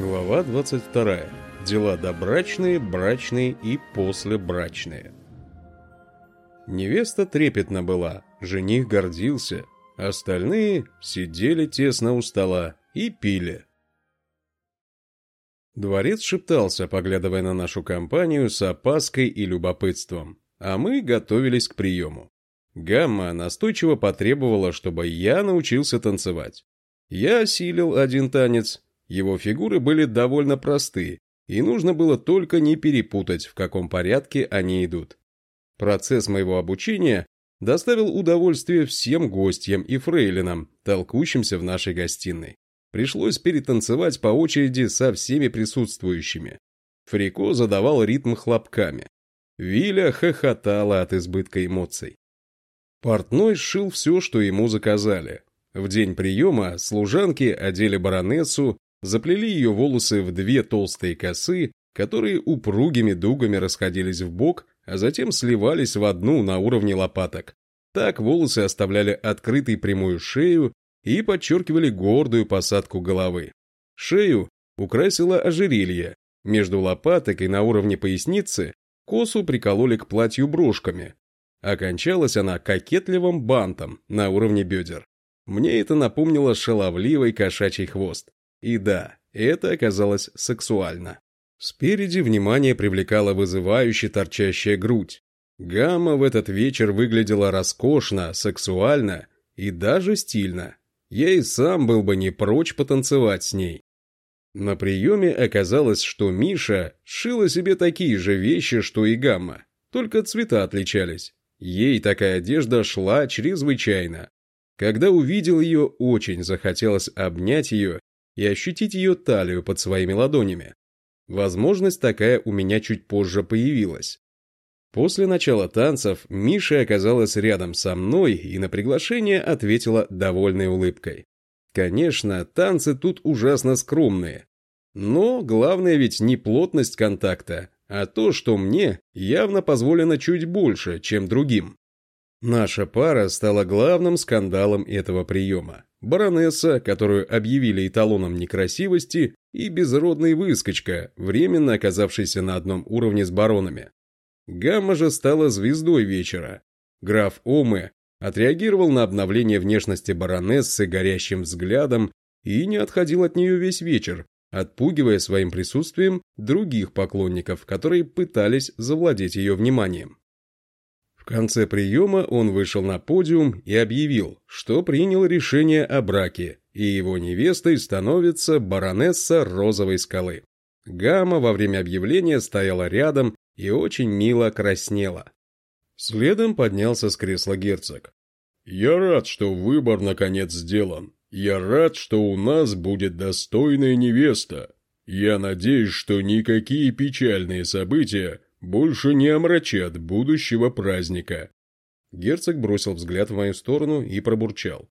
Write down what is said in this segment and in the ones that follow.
Глава 22. Дела добрачные, брачные и послебрачные. Невеста трепетна была, жених гордился, остальные сидели тесно у стола и пили. Дворец шептался, поглядывая на нашу компанию с опаской и любопытством, а мы готовились к приему. Гамма настойчиво потребовала, чтобы я научился танцевать. Я осилил один танец, его фигуры были довольно просты, и нужно было только не перепутать, в каком порядке они идут. Процесс моего обучения доставил удовольствие всем гостям и фрейлинам, толкущимся в нашей гостиной. Пришлось перетанцевать по очереди со всеми присутствующими. Фрико задавал ритм хлопками. Виля хохотала от избытка эмоций. Портной сшил все, что ему заказали. В день приема служанки одели баронессу заплели ее волосы в две толстые косы, которые упругими дугами расходились в бок, а затем сливались в одну на уровне лопаток. Так волосы оставляли открытой прямую шею и подчеркивали гордую посадку головы. Шею украсило ожерелье. Между лопаток и на уровне поясницы косу прикололи к платью брошками. Окончалась она кокетливым бантом на уровне бедер. Мне это напомнило шаловливый кошачий хвост. И да, это оказалось сексуально. Спереди внимание привлекала вызывающе торчащая грудь. Гамма в этот вечер выглядела роскошно, сексуально и даже стильно. Я и сам был бы не прочь потанцевать с ней. На приеме оказалось, что Миша шила себе такие же вещи, что и Гамма, только цвета отличались. Ей такая одежда шла чрезвычайно. Когда увидел ее, очень захотелось обнять ее и ощутить ее талию под своими ладонями. Возможность такая у меня чуть позже появилась. После начала танцев Миша оказалась рядом со мной и на приглашение ответила довольной улыбкой. Конечно, танцы тут ужасно скромные. Но главное ведь не плотность контакта, а то, что мне явно позволено чуть больше, чем другим. Наша пара стала главным скандалом этого приема. Баронесса, которую объявили эталоном некрасивости, и безродный выскочка, временно оказавшийся на одном уровне с баронами. Гамма же стала звездой вечера. Граф Омы отреагировал на обновление внешности баронессы горящим взглядом и не отходил от нее весь вечер, отпугивая своим присутствием других поклонников, которые пытались завладеть ее вниманием. Конце приема он вышел на подиум и объявил, что принял решение о браке, и его невестой становится баронесса Розовой скалы. Гамма во время объявления стояла рядом и очень мило краснела. Следом поднялся с кресла герцог. «Я рад, что выбор наконец сделан. Я рад, что у нас будет достойная невеста. Я надеюсь, что никакие печальные события больше не омрачат будущего праздника. Герцог бросил взгляд в мою сторону и пробурчал.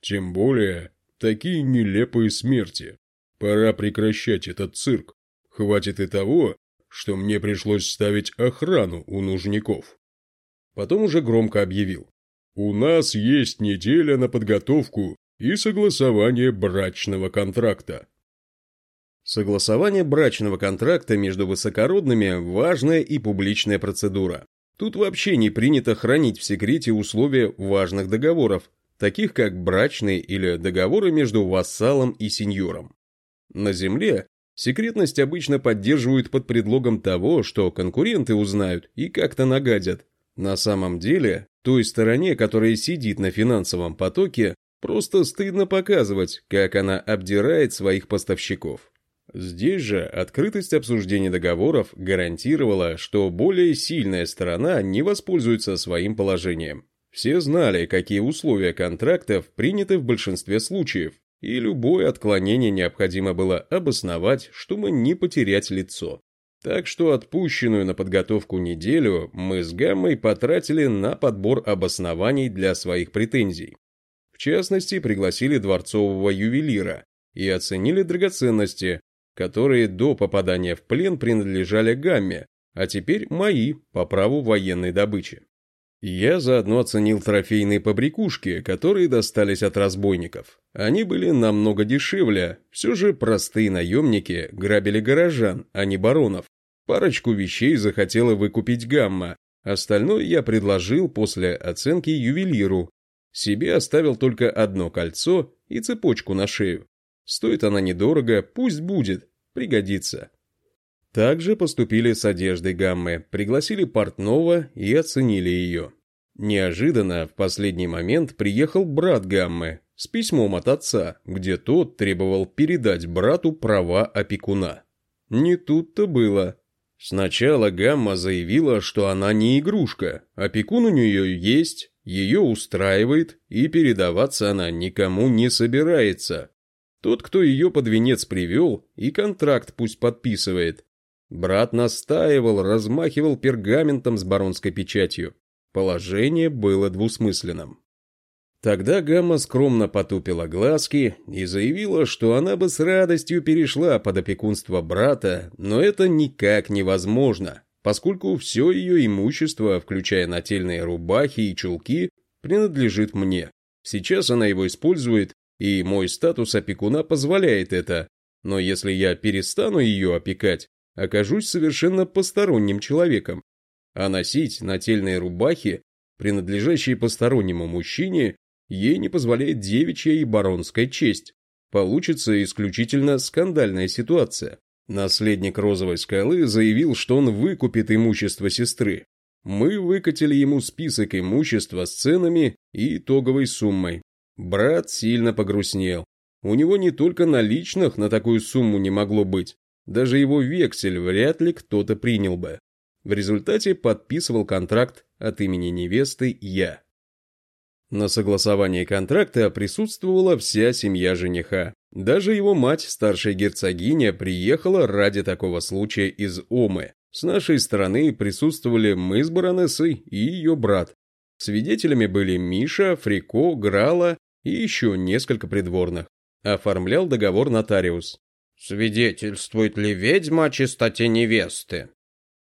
Тем более, такие нелепые смерти. Пора прекращать этот цирк. Хватит и того, что мне пришлось ставить охрану у нужников. Потом уже громко объявил. У нас есть неделя на подготовку и согласование брачного контракта. Согласование брачного контракта между высокородными – важная и публичная процедура. Тут вообще не принято хранить в секрете условия важных договоров, таких как брачные или договоры между вассалом и сеньором. На земле секретность обычно поддерживают под предлогом того, что конкуренты узнают и как-то нагадят. На самом деле, той стороне, которая сидит на финансовом потоке, просто стыдно показывать, как она обдирает своих поставщиков. Здесь же открытость обсуждения договоров гарантировала, что более сильная сторона не воспользуется своим положением. Все знали, какие условия контрактов приняты в большинстве случаев, и любое отклонение необходимо было обосновать, чтобы не потерять лицо. Так что отпущенную на подготовку неделю мы с Гаммой потратили на подбор обоснований для своих претензий. В частности, пригласили дворцового ювелира и оценили драгоценности, которые до попадания в плен принадлежали Гамме, а теперь мои по праву военной добычи. Я заодно оценил трофейные побрякушки, которые достались от разбойников. Они были намного дешевле, все же простые наемники грабили горожан, а не баронов. Парочку вещей захотела выкупить Гамма, остальное я предложил после оценки ювелиру. Себе оставил только одно кольцо и цепочку на шею. Стоит она недорого, пусть будет, пригодится. Также поступили с одеждой Гаммы, пригласили портного и оценили ее. Неожиданно в последний момент приехал брат Гаммы с письмом от отца, где тот требовал передать брату права опекуна. Не тут-то было. Сначала Гамма заявила, что она не игрушка, опекун у нее есть, ее устраивает, и передаваться она никому не собирается. Тот, кто ее под венец привел, и контракт пусть подписывает. Брат настаивал, размахивал пергаментом с баронской печатью. Положение было двусмысленным. Тогда Гамма скромно потупила глазки и заявила, что она бы с радостью перешла под опекунство брата, но это никак невозможно, поскольку все ее имущество, включая нательные рубахи и чулки, принадлежит мне. Сейчас она его использует, и мой статус опекуна позволяет это, но если я перестану ее опекать, окажусь совершенно посторонним человеком. А носить нательные рубахи, принадлежащие постороннему мужчине, ей не позволяет девичья и баронская честь. Получится исключительно скандальная ситуация. Наследник Розовой скалы заявил, что он выкупит имущество сестры. Мы выкатили ему список имущества с ценами и итоговой суммой. Брат сильно погрустнел. У него не только наличных на такую сумму не могло быть, даже его вексель вряд ли кто-то принял бы. В результате подписывал контракт от имени невесты я. На согласовании контракта присутствовала вся семья жениха. Даже его мать, старшая герцогиня, приехала ради такого случая из Омы. С нашей стороны присутствовали мы с баронессой и ее брат. Свидетелями были Миша, Фрико, Грала и еще несколько придворных. Оформлял договор нотариус. «Свидетельствует ли ведьма о чистоте невесты?»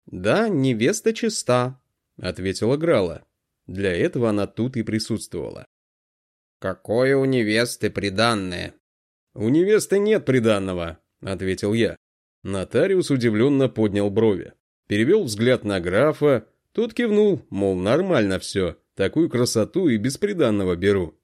«Да, невеста чиста», — ответила Грала. Для этого она тут и присутствовала. «Какое у невесты приданное?» «У невесты нет приданного», — ответил я. Нотариус удивленно поднял брови. Перевел взгляд на графа, тот кивнул, мол, нормально все, такую красоту и без приданного беру.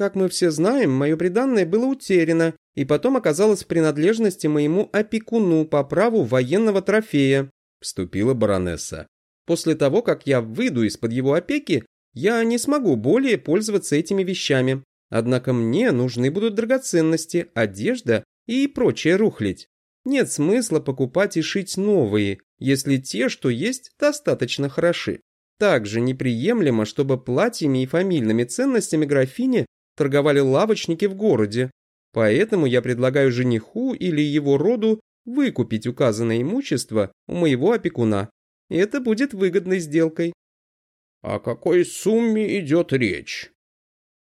Как мы все знаем, мое приданное было утеряно и потом оказалось в принадлежности моему опекуну по праву военного трофея», – вступила баронесса. «После того, как я выйду из-под его опеки, я не смогу более пользоваться этими вещами. Однако мне нужны будут драгоценности, одежда и прочее рухлить. Нет смысла покупать и шить новые, если те, что есть, достаточно хороши. Также неприемлемо, чтобы платьями и фамильными ценностями графини торговали лавочники в городе. Поэтому я предлагаю жениху или его роду выкупить указанное имущество у моего опекуна. Это будет выгодной сделкой. О какой сумме идет речь?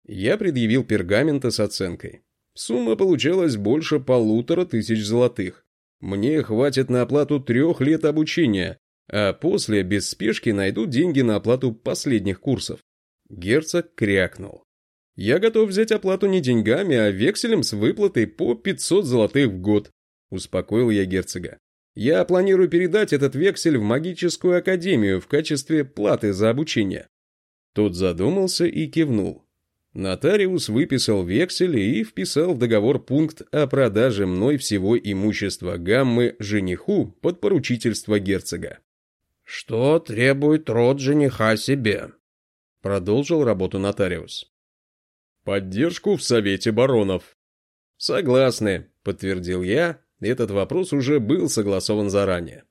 Я предъявил пергаменты с оценкой. Сумма получалась больше полутора тысяч золотых. Мне хватит на оплату трех лет обучения, а после без спешки найдут деньги на оплату последних курсов. Герцог крякнул. Я готов взять оплату не деньгами, а векселем с выплатой по 500 золотых в год, успокоил я герцога. Я планирую передать этот вексель в магическую академию в качестве платы за обучение. Тот задумался и кивнул. Нотариус выписал вексель и вписал в договор пункт о продаже мной всего имущества гаммы жениху под поручительство герцога. «Что требует род жениха себе?» Продолжил работу нотариус. Поддержку в Совете баронов. Согласны, подтвердил я. Этот вопрос уже был согласован заранее.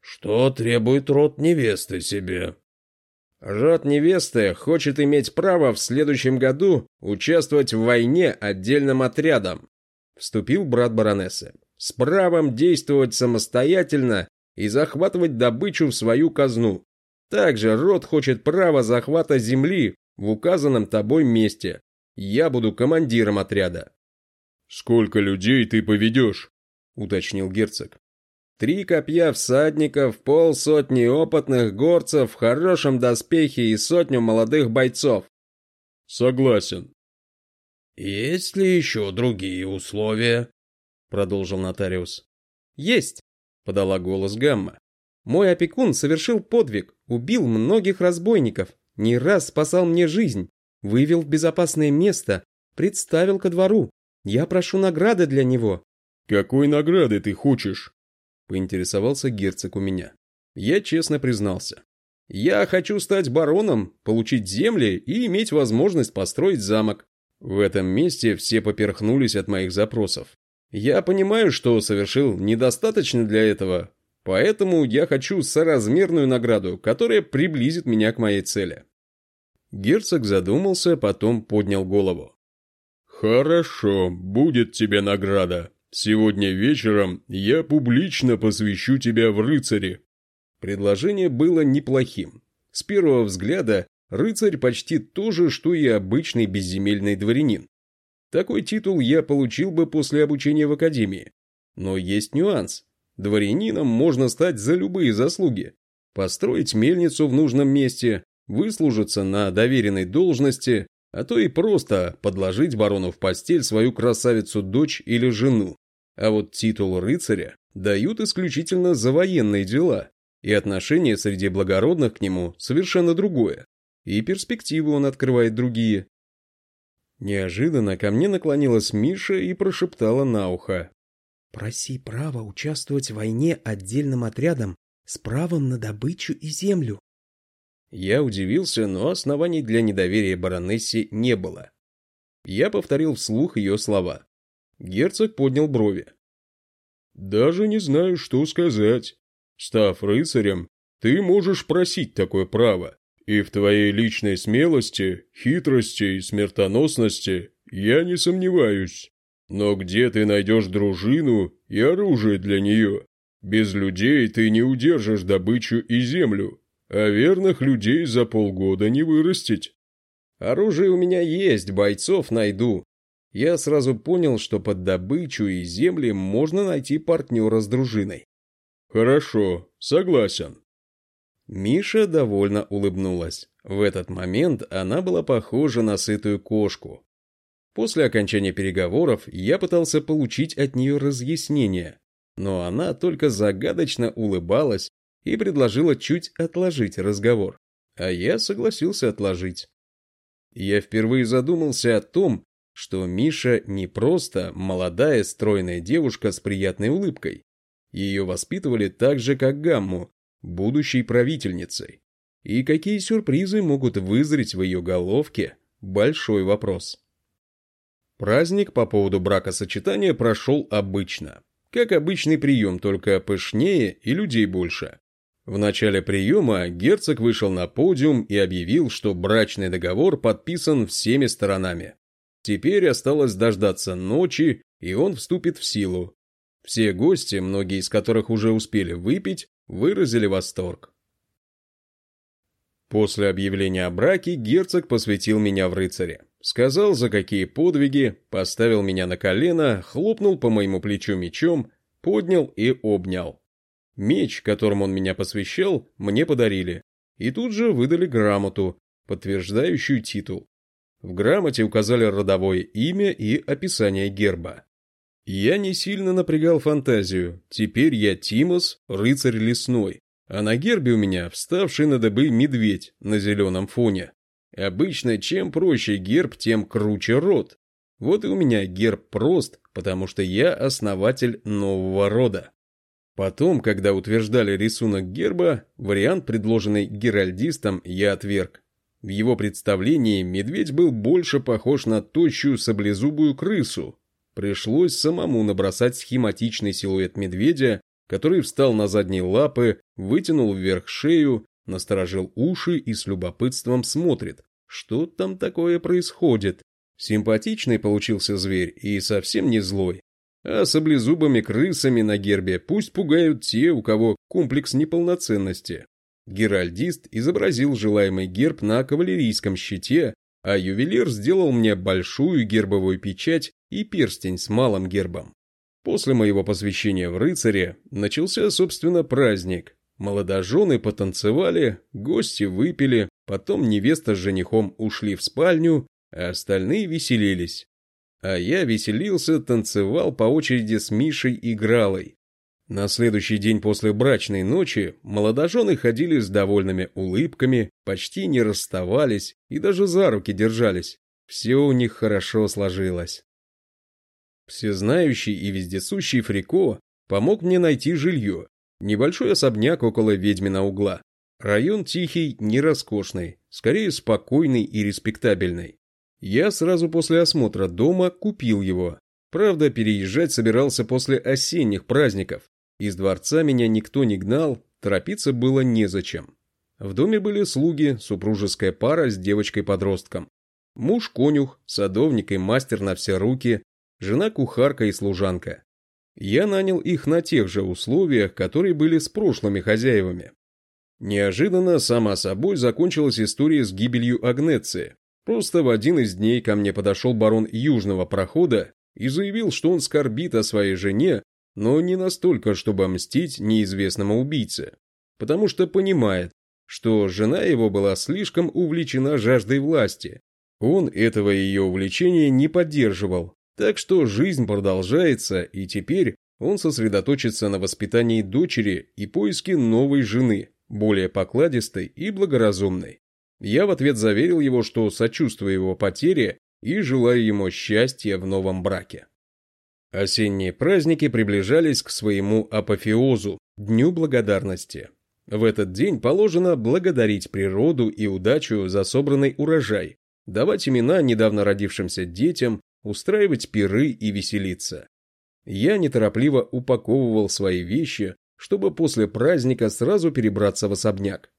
Что требует род невесты себе? Род невесты хочет иметь право в следующем году участвовать в войне отдельным отрядом. Вступил брат баронессы. С правом действовать самостоятельно и захватывать добычу в свою казну. Также род хочет права захвата земли в указанном тобой месте, я буду командиром отряда». «Сколько людей ты поведешь?» – уточнил герцог. Три копья всадников, полсотни опытных горцев в хорошем доспехе и сотню молодых бойцов. Согласен. Есть ли еще другие условия? Продолжил нотариус. Есть, подала голос Гамма. Мой опекун совершил подвиг, убил многих разбойников, не раз спасал мне жизнь, вывел в безопасное место, представил ко двору. Я прошу награды для него. Какой награды ты хочешь? Поинтересовался герцог у меня. Я честно признался. Я хочу стать бароном, получить земли и иметь возможность построить замок. В этом месте все поперхнулись от моих запросов. Я понимаю, что совершил недостаточно для этого, поэтому я хочу соразмерную награду, которая приблизит меня к моей цели. Герцог задумался, потом поднял голову. «Хорошо, будет тебе награда. Сегодня вечером я публично посвящу тебя в рыцари». Предложение было неплохим. С первого взгляда рыцарь почти то же, что и обычный безземельный дворянин. Такой титул я получил бы после обучения в академии. Но есть нюанс. Дворянином можно стать за любые заслуги. Построить мельницу в нужном месте, выслужиться на доверенной должности, а то и просто подложить барону в постель свою красавицу-дочь или жену. А вот титул рыцаря дают исключительно за военные дела, и отношение среди благородных к нему совершенно другое, и перспективы он открывает другие. Неожиданно ко мне наклонилась Миша и прошептала на ухо. «Проси право участвовать в войне отдельным отрядом с правом на добычу и землю. Я удивился, но оснований для недоверия баронессе не было. Я повторил вслух ее слова. Герцог поднял брови. «Даже не знаю, что сказать. Став рыцарем, ты можешь просить такое право, и в твоей личной смелости, хитрости и смертоносности я не сомневаюсь. Но где ты найдешь дружину и оружие для нее? Без людей ты не удержишь добычу и землю, а верных людей за полгода не вырастить. Оружие у меня есть, бойцов найду. Я сразу понял, что под добычу и земли можно найти партнера с дружиной. Хорошо, согласен. Миша довольно улыбнулась. В этот момент она была похожа на сытую кошку. После окончания переговоров я пытался получить от нее разъяснение, но она только загадочно улыбалась и предложила чуть отложить разговор, а я согласился отложить. Я впервые задумался о том, что Миша не просто молодая стройная девушка с приятной улыбкой. Ее воспитывали так же, как Гамму, будущей правительницей. И какие сюрпризы могут вызреть в ее головке – большой вопрос. Праздник по поводу бракосочетания прошел обычно. Как обычный прием, только пышнее и людей больше. В начале приема герцог вышел на подиум и объявил, что брачный договор подписан всеми сторонами. Теперь осталось дождаться ночи, и он вступит в силу. Все гости, многие из которых уже успели выпить, выразили восторг. После объявления о браке герцог посвятил меня в рыцаре. Сказал, за какие подвиги, поставил меня на колено, хлопнул по моему плечу мечом, поднял и обнял. Меч, которым он меня посвящал, мне подарили. И тут же выдали грамоту, подтверждающую титул. В грамоте указали родовое имя и описание герба. Я не сильно напрягал фантазию. Теперь я Тимос, рыцарь лесной. А на гербе у меня вставший на дыбы медведь на зеленом фоне. Обычно чем проще герб, тем круче род. Вот и у меня герб прост, потому что я основатель нового рода. Потом, когда утверждали рисунок герба, вариант, предложенный геральдистом, я отверг. В его представлении медведь был больше похож на тощую саблезубую крысу. Пришлось самому набросать схематичный силуэт медведя, который встал на задние лапы, вытянул вверх шею, насторожил уши и с любопытством смотрит, что там такое происходит. Симпатичный получился зверь и совсем не злой. А саблезубыми крысами на гербе пусть пугают те, у кого комплекс неполноценности. Геральдист изобразил желаемый герб на кавалерийском щите, а ювелир сделал мне большую гербовую печать и перстень с малым гербом. После моего посвящения в рыцаре начался, собственно, праздник. Молодожены потанцевали, гости выпили, потом невеста с женихом ушли в спальню, а остальные веселились. А я веселился, танцевал по очереди с Мишей и Гралой. На следующий день после брачной ночи молодожены ходили с довольными улыбками, почти не расставались и даже за руки держались. Все у них хорошо сложилось. Всезнающий и вездесущий Фрико помог мне найти жилье. Небольшой особняк около Ведьмина угла. Район тихий, не роскошный, скорее спокойный и респектабельный. Я сразу после осмотра дома купил его. Правда, переезжать собирался после осенних праздников. Из дворца меня никто не гнал, торопиться было незачем. В доме были слуги, супружеская пара с девочкой-подростком. Муж-конюх, садовник и мастер на все руки, жена-кухарка и служанка. Я нанял их на тех же условиях, которые были с прошлыми хозяевами. Неожиданно, сама собой, закончилась история с гибелью Агнеции. Просто в один из дней ко мне подошел барон Южного прохода и заявил, что он скорбит о своей жене, но не настолько, чтобы мстить неизвестному убийце, потому что понимает, что жена его была слишком увлечена жаждой власти. Он этого ее увлечения не поддерживал, так что жизнь продолжается, и теперь он сосредоточится на воспитании дочери и поиске новой жены, более покладистой и благоразумной. Я в ответ заверил его, что сочувствую его потере и желаю ему счастья в новом браке. Осенние праздники приближались к своему апофеозу – Дню Благодарности. В этот день положено благодарить природу и удачу за собранный урожай, давать имена недавно родившимся детям, устраивать пиры и веселиться. Я неторопливо упаковывал свои вещи, чтобы после праздника сразу перебраться в особняк.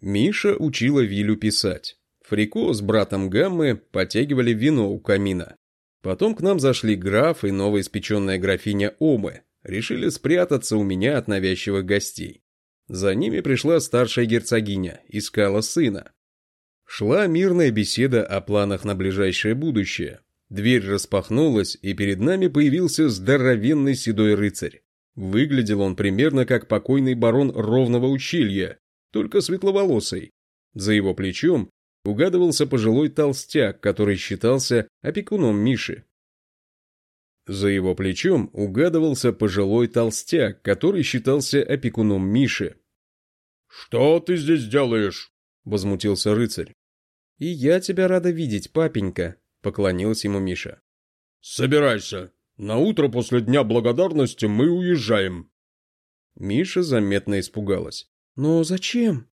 Миша учила Вилю писать. Фрико с братом Гаммы потягивали вино у камина. Потом к нам зашли граф и новоиспеченная графиня Омы. Решили спрятаться у меня от навязчивых гостей. За ними пришла старшая герцогиня, искала сына. Шла мирная беседа о планах на ближайшее будущее. Дверь распахнулась, и перед нами появился здоровенный седой рыцарь. Выглядел он примерно как покойный барон Ровного ущелья, только светловолосый. За его плечом угадывался пожилой толстяк, который считался опекуном Миши. За его плечом угадывался пожилой толстяк, который считался опекуном Миши. «Что ты здесь делаешь?» — возмутился рыцарь. «И я тебя рада видеть, папенька», — поклонилась ему Миша. «Собирайся. На утро после Дня Благодарности мы уезжаем». Миша заметно испугалась. «Но зачем?»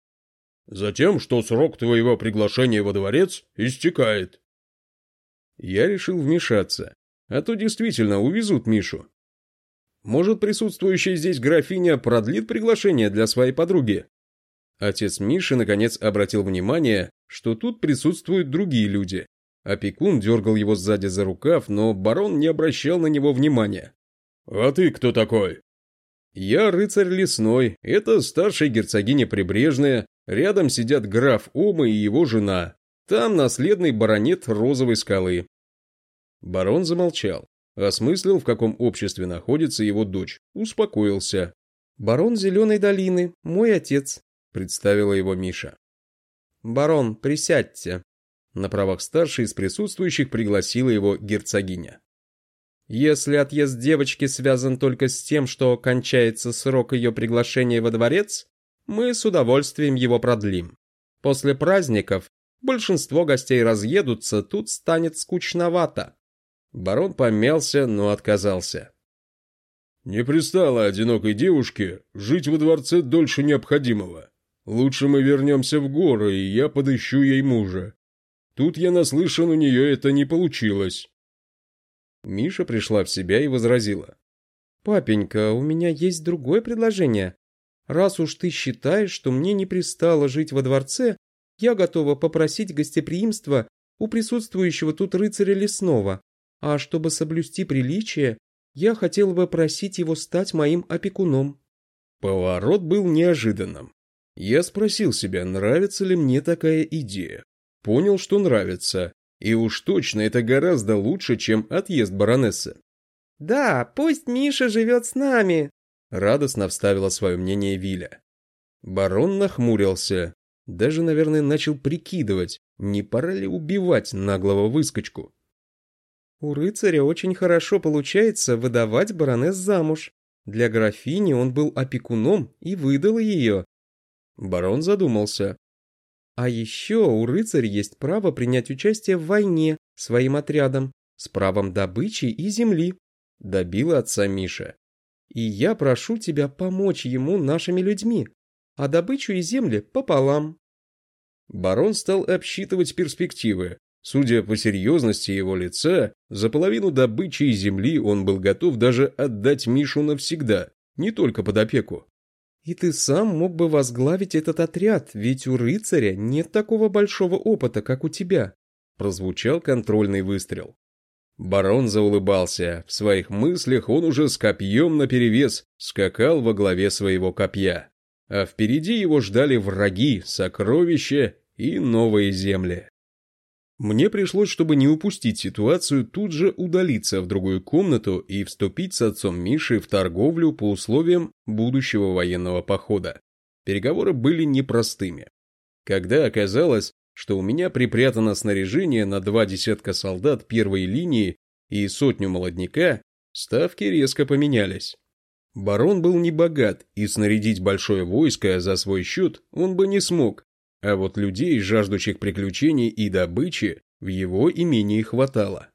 «Затем, что срок твоего приглашения во дворец истекает». Я решил вмешаться, а то действительно увезут Мишу. Может, присутствующая здесь графиня продлит приглашение для своей подруги? Отец Миши наконец обратил внимание, что тут присутствуют другие люди. Опекун дергал его сзади за рукав, но барон не обращал на него внимания. «А ты кто такой?» Я рыцарь лесной, это старшая герцогиня Прибрежная, рядом сидят граф Ома и его жена. Там наследный баронет Розовой скалы. Барон замолчал, осмыслил, в каком обществе находится его дочь, успокоился. «Барон Зеленой долины, мой отец», — представила его Миша. «Барон, присядьте». На правах старшей из присутствующих пригласила его герцогиня. Если отъезд девочки связан только с тем, что кончается срок ее приглашения во дворец, мы с удовольствием его продлим. После праздников большинство гостей разъедутся, тут станет скучновато. Барон помялся, но отказался. «Не пристало одинокой девушке жить во дворце дольше необходимого. Лучше мы вернемся в горы, и я подыщу ей мужа. Тут я наслышан, у нее это не получилось». Миша пришла в себя и возразила. «Папенька, у меня есть другое предложение. Раз уж ты считаешь, что мне не пристало жить во дворце, я готова попросить гостеприимства у присутствующего тут рыцаря лесного, а чтобы соблюсти приличие, я хотела бы просить его стать моим опекуном». Поворот был неожиданным. Я спросил себя, нравится ли мне такая идея. Понял, что нравится, и уж точно это гораздо лучше, чем отъезд баронессы. «Да, пусть Миша живет с нами», — радостно вставила свое мнение Виля. Барон нахмурился, даже, наверное, начал прикидывать, не пора ли убивать наглого выскочку. У рыцаря очень хорошо получается выдавать баронесс замуж. Для графини он был опекуном и выдал ее. Барон задумался. А еще у рыцаря есть право принять участие в войне своим отрядом с правом добычи и земли. Добила отца Миша. И я прошу тебя помочь ему нашими людьми, а добычу и земли пополам. Барон стал обсчитывать перспективы. Судя по серьезности его лица, за половину добычи и земли он был готов даже отдать Мишу навсегда, не только под опеку. «И ты сам мог бы возглавить этот отряд, ведь у рыцаря нет такого большого опыта, как у тебя», прозвучал контрольный выстрел. Барон заулыбался. В своих мыслях он уже с копьем наперевес скакал во главе своего копья. А впереди его ждали враги, сокровища и новые земли. Мне пришлось, чтобы не упустить ситуацию, тут же удалиться в другую комнату и вступить с отцом Мишей в торговлю по условиям будущего военного похода. Переговоры были непростыми. Когда оказалось, что у меня припрятано снаряжение на два десятка солдат первой линии и сотню молодняка, ставки резко поменялись. Барон был не богат, и снарядить большое войско за свой счет он бы не смог, а вот людей, жаждущих приключений и добычи, в его имении хватало.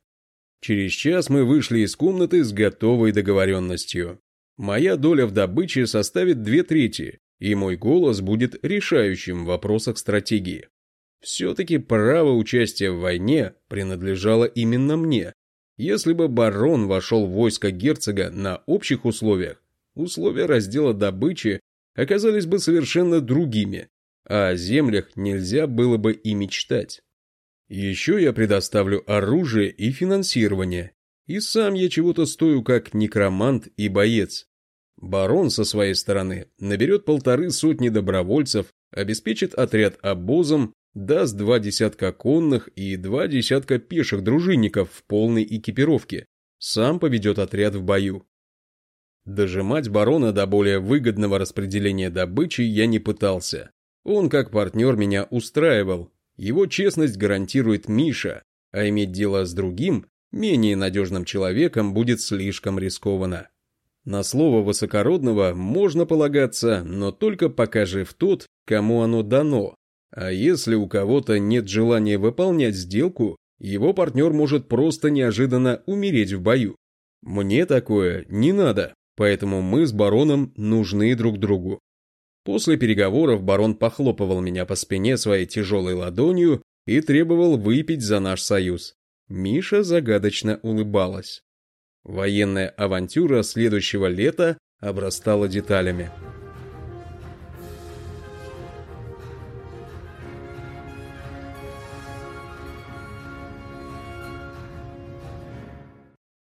Через час мы вышли из комнаты с готовой договоренностью. Моя доля в добыче составит две трети, и мой голос будет решающим в вопросах стратегии. Все-таки право участия в войне принадлежало именно мне. Если бы барон вошел в войско герцога на общих условиях, условия раздела добычи оказались бы совершенно другими, а о землях нельзя было бы и мечтать. Еще я предоставлю оружие и финансирование, и сам я чего-то стою как некромант и боец. Барон со своей стороны наберет полторы сотни добровольцев, обеспечит отряд обозом, даст два десятка конных и два десятка пеших дружинников в полной экипировке, сам поведет отряд в бою. Дожимать барона до более выгодного распределения добычи я не пытался. Он как партнер меня устраивал. Его честность гарантирует Миша, а иметь дело с другим, менее надежным человеком будет слишком рискованно. На слово высокородного можно полагаться, но только пока жив тот, кому оно дано. А если у кого-то нет желания выполнять сделку, его партнер может просто неожиданно умереть в бою. Мне такое не надо, поэтому мы с бароном нужны друг другу. После переговоров барон похлопывал меня по спине своей тяжелой ладонью и требовал выпить за наш союз. Миша загадочно улыбалась. Военная авантюра следующего лета обрастала деталями.